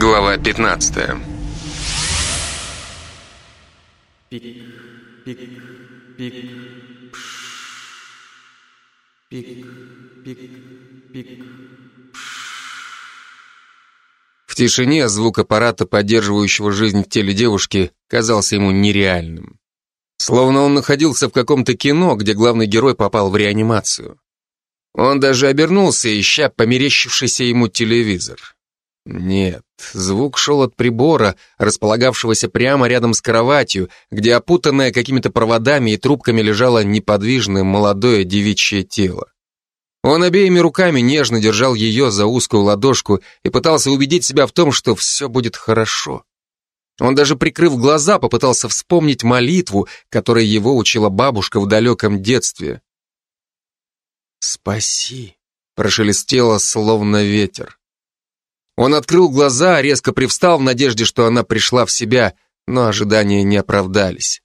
Глава 15 Пик, пик, пик, пш. Пик, пик, пик, В тишине звук аппарата, поддерживающего жизнь в теле девушки, казался ему нереальным. Словно он находился в каком-то кино, где главный герой попал в реанимацию. Он даже обернулся, ища померещившийся ему телевизор. Нет, звук шел от прибора, располагавшегося прямо рядом с кроватью, где опутанное какими-то проводами и трубками лежало неподвижное молодое девичье тело. Он обеими руками нежно держал ее за узкую ладошку и пытался убедить себя в том, что все будет хорошо. Он даже прикрыв глаза, попытался вспомнить молитву, которой его учила бабушка в далеком детстве. «Спаси», — прошелестело, словно ветер. Он открыл глаза, резко привстал в надежде, что она пришла в себя, но ожидания не оправдались.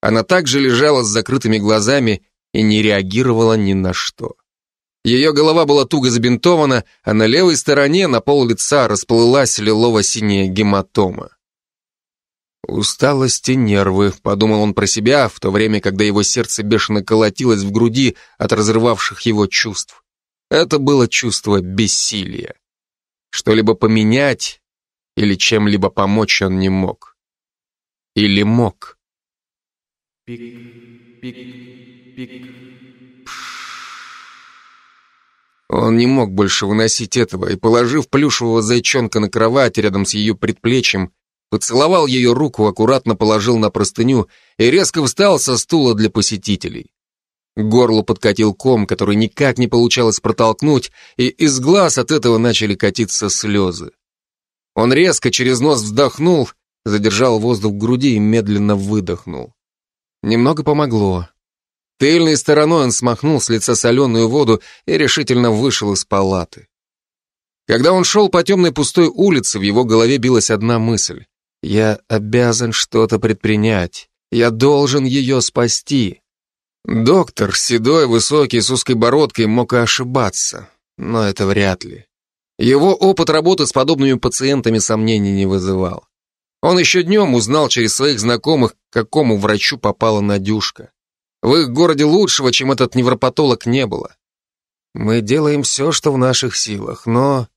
Она также лежала с закрытыми глазами и не реагировала ни на что. Ее голова была туго забинтована, а на левой стороне на пол лица расплылась лилово-синяя гематома. «Усталость и нервы», — подумал он про себя, в то время, когда его сердце бешено колотилось в груди от разрывавших его чувств. Это было чувство бессилия. Что-либо поменять или чем-либо помочь он не мог. Или мог. пик, пик, пик. Он не мог больше выносить этого и, положив плюшевого зайчонка на кровать рядом с ее предплечьем, поцеловал ее руку, аккуратно положил на простыню и резко встал со стула для посетителей. К горлу подкатил ком, который никак не получалось протолкнуть, и из глаз от этого начали катиться слезы. Он резко через нос вздохнул, задержал воздух в груди и медленно выдохнул. Немного помогло. Тыльной стороной он смахнул с лица соленую воду и решительно вышел из палаты. Когда он шел по темной пустой улице, в его голове билась одна мысль. «Я обязан что-то предпринять. Я должен ее спасти». Доктор, седой, высокий, с узкой бородкой, мог и ошибаться, но это вряд ли. Его опыт работы с подобными пациентами сомнений не вызывал. Он еще днем узнал через своих знакомых, к какому врачу попала Надюшка. В их городе лучшего, чем этот невропатолог, не было. Мы делаем все, что в наших силах, но...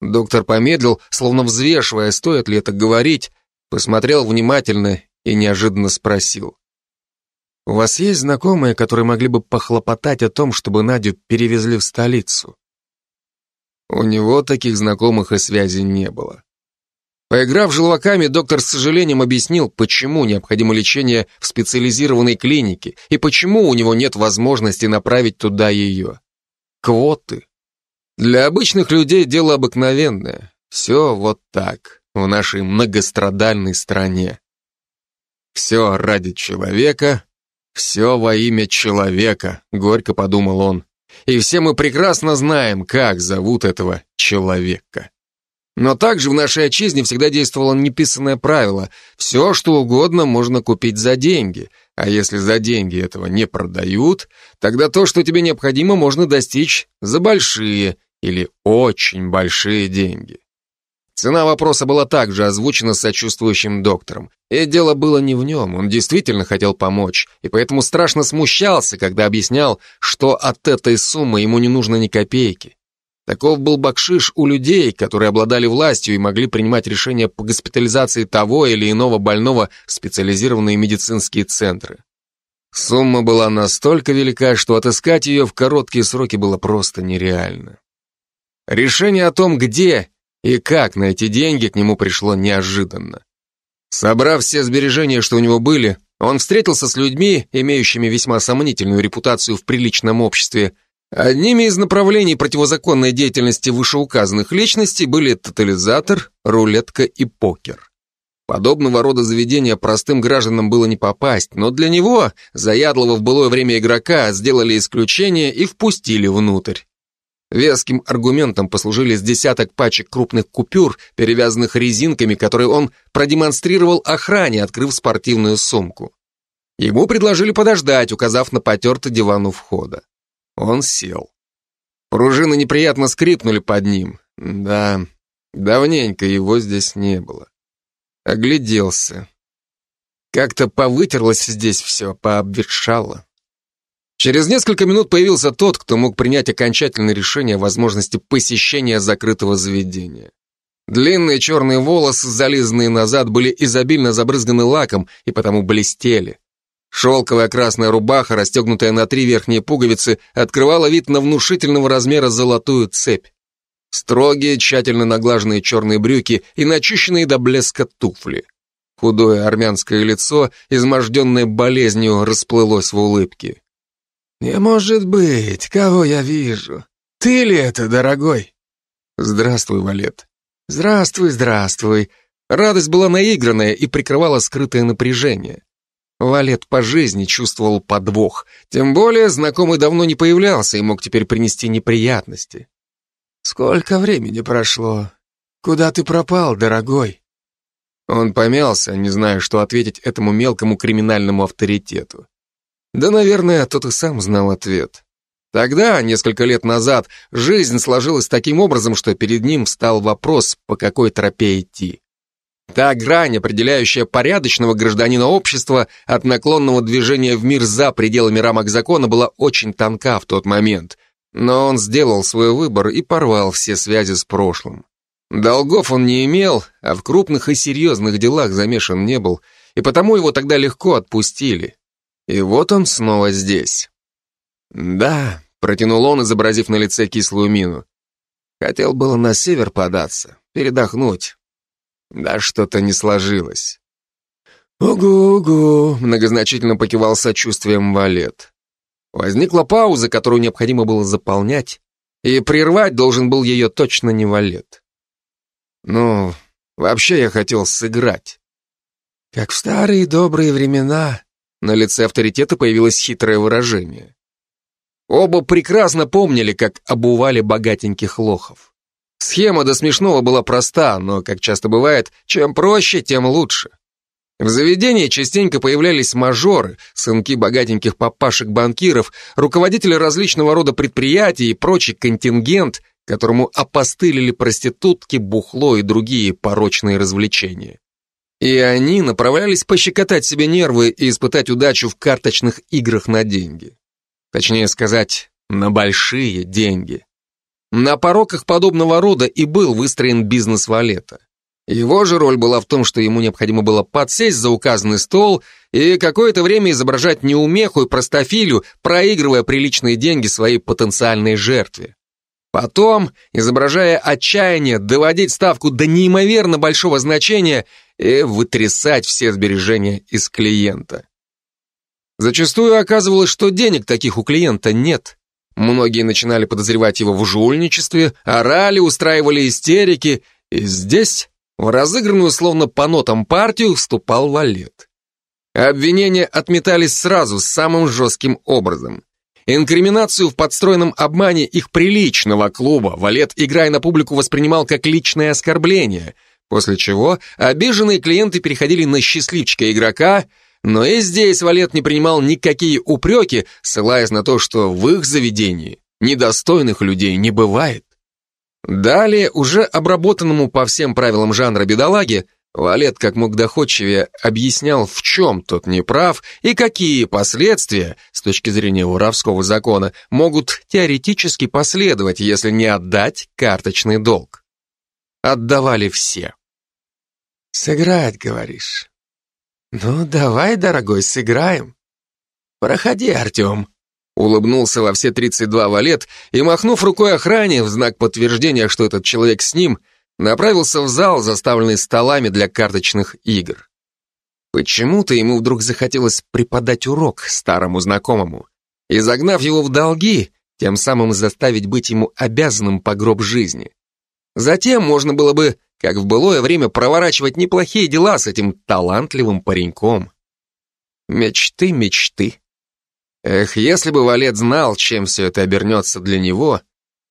Доктор помедлил, словно взвешивая, стоит ли это говорить, посмотрел внимательно и неожиданно спросил. У вас есть знакомые, которые могли бы похлопотать о том, чтобы Надю перевезли в столицу? У него таких знакомых и связи не было. Поиграв желваками, доктор с сожалением объяснил, почему необходимо лечение в специализированной клинике и почему у него нет возможности направить туда ее. Квоты. Для обычных людей дело обыкновенное. Все вот так, в нашей многострадальной стране. Все ради человека, «Все во имя человека», — горько подумал он. «И все мы прекрасно знаем, как зовут этого человека». Но также в нашей отчизне всегда действовало неписанное правило «все, что угодно можно купить за деньги», а если за деньги этого не продают, тогда то, что тебе необходимо, можно достичь за большие или очень большие деньги. Цена вопроса была также озвучена сочувствующим доктором. И дело было не в нем, он действительно хотел помочь, и поэтому страшно смущался, когда объяснял, что от этой суммы ему не нужно ни копейки. Таков был бакшиш у людей, которые обладали властью и могли принимать решения по госпитализации того или иного больного в специализированные медицинские центры. Сумма была настолько велика, что отыскать ее в короткие сроки было просто нереально. Решение о том, где и как на эти деньги к нему пришло неожиданно. Собрав все сбережения, что у него были, он встретился с людьми, имеющими весьма сомнительную репутацию в приличном обществе. Одними из направлений противозаконной деятельности вышеуказанных личностей были тотализатор, рулетка и покер. Подобного рода заведения простым гражданам было не попасть, но для него, заядлого в былое время игрока, сделали исключение и впустили внутрь. Веским аргументом послужили с десяток пачек крупных купюр, перевязанных резинками, которые он продемонстрировал охране, открыв спортивную сумку. Ему предложили подождать, указав на потертый диван у входа. Он сел. Пружины неприятно скрипнули под ним. Да, Давненько его здесь не было. Огляделся. Как-то повытерлось здесь все, пообветшало. Через несколько минут появился тот, кто мог принять окончательное решение о возможности посещения закрытого заведения. Длинные черные волосы, зализанные назад, были изобильно забрызганы лаком и потому блестели. Шелковая красная рубаха, расстегнутая на три верхние пуговицы, открывала вид на внушительного размера золотую цепь. Строгие, тщательно наглаженные черные брюки и начищенные до блеска туфли. Худое армянское лицо, изможденное болезнью, расплылось в улыбке. «Не может быть, кого я вижу? Ты ли это, дорогой?» «Здравствуй, Валет». «Здравствуй, здравствуй». Радость была наигранная и прикрывала скрытое напряжение. Валет по жизни чувствовал подвох, тем более знакомый давно не появлялся и мог теперь принести неприятности. «Сколько времени прошло? Куда ты пропал, дорогой?» Он помялся, не зная, что ответить этому мелкому криминальному авторитету. Да, наверное, тот и сам знал ответ. Тогда, несколько лет назад, жизнь сложилась таким образом, что перед ним встал вопрос, по какой тропе идти. Та грань, определяющая порядочного гражданина общества от наклонного движения в мир за пределами рамок закона, была очень тонка в тот момент. Но он сделал свой выбор и порвал все связи с прошлым. Долгов он не имел, а в крупных и серьезных делах замешан не был, и потому его тогда легко отпустили. И вот он снова здесь. «Да», — протянул он, изобразив на лице кислую мину. «Хотел было на север податься, передохнуть. Да что-то не сложилось». «Угу-угу», — многозначительно покивал сочувствием Валет. Возникла пауза, которую необходимо было заполнять, и прервать должен был ее точно не Валет. Ну, вообще я хотел сыграть. Как в старые добрые времена. На лице авторитета появилось хитрое выражение. Оба прекрасно помнили, как обували богатеньких лохов. Схема до смешного была проста, но, как часто бывает, чем проще, тем лучше. В заведении частенько появлялись мажоры, сынки богатеньких папашек-банкиров, руководители различного рода предприятий и прочий контингент, которому опостылили проститутки, бухло и другие порочные развлечения. И они направлялись пощекотать себе нервы и испытать удачу в карточных играх на деньги. Точнее сказать, на большие деньги. На пороках подобного рода и был выстроен бизнес Валета. Его же роль была в том, что ему необходимо было подсесть за указанный стол и какое-то время изображать неумеху и простофилю, проигрывая приличные деньги своей потенциальной жертве. Потом, изображая отчаяние, доводить ставку до неимоверно большого значения и вытрясать все сбережения из клиента. Зачастую оказывалось, что денег таких у клиента нет. Многие начинали подозревать его в жульничестве, орали, устраивали истерики, и здесь, в разыгранную словно по нотам партию, вступал валет. Обвинения отметались сразу, самым жестким образом. Инкриминацию в подстроенном обмане их приличного клуба Валет, играя на публику, воспринимал как личное оскорбление, после чего обиженные клиенты переходили на счастливчика игрока, но и здесь Валет не принимал никакие упреки, ссылаясь на то, что в их заведении недостойных людей не бывает. Далее, уже обработанному по всем правилам жанра бедолаге, Валет как мог доходчивее объяснял, в чем тот неправ и какие последствия, с точки зрения воровского закона, могут теоретически последовать, если не отдать карточный долг. Отдавали все. «Сыграть, говоришь?» «Ну, давай, дорогой, сыграем. Проходи, Артем», Улыбнулся во все 32 валет и, махнув рукой охране в знак подтверждения, что этот человек с ним, направился в зал, заставленный столами для карточных игр. Почему-то ему вдруг захотелось преподать урок старому знакомому и, загнав его в долги, тем самым заставить быть ему обязанным по гроб жизни. Затем можно было бы, как в былое время, проворачивать неплохие дела с этим талантливым пареньком. Мечты, мечты. Эх, если бы Валет знал, чем все это обернется для него,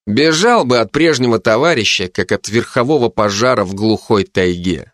Бежал бы от прежнего товарища, как от верхового пожара в глухой тайге.